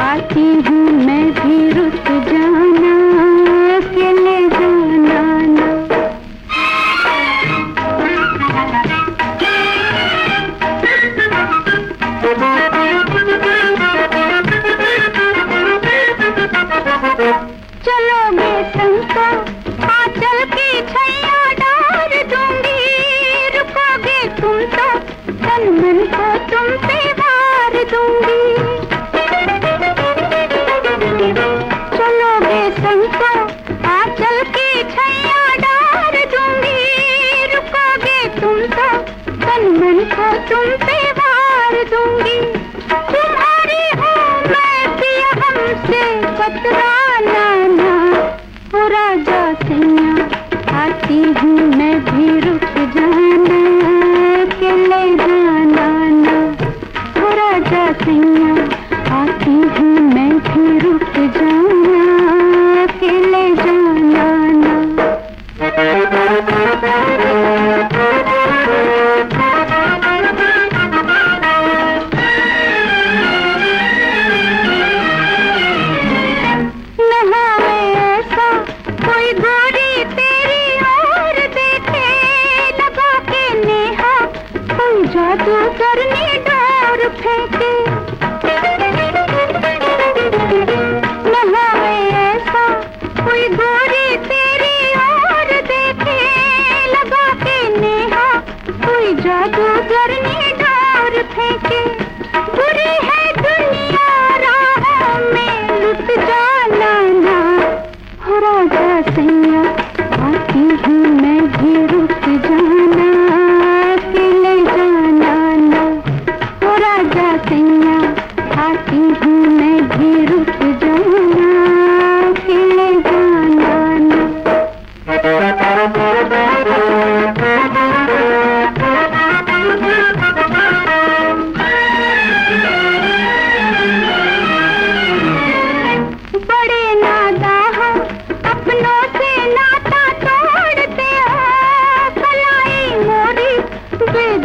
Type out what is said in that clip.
आती हूँ मैं भी रुक जाना। वार चलो मैं संका आंचल की छैया डार दूँगी। रुकोगे तुम तो तन मन को तुम पे वार दूँगी। तुम्हारी हूँ, मैं भी हमसे कतराना आती हूँ मैं भी रुक जाना, अकेले जाना ना। कोई तेरी लगा के नेहा जादू करने डोर फेंके। लगा ने डोर फेंके।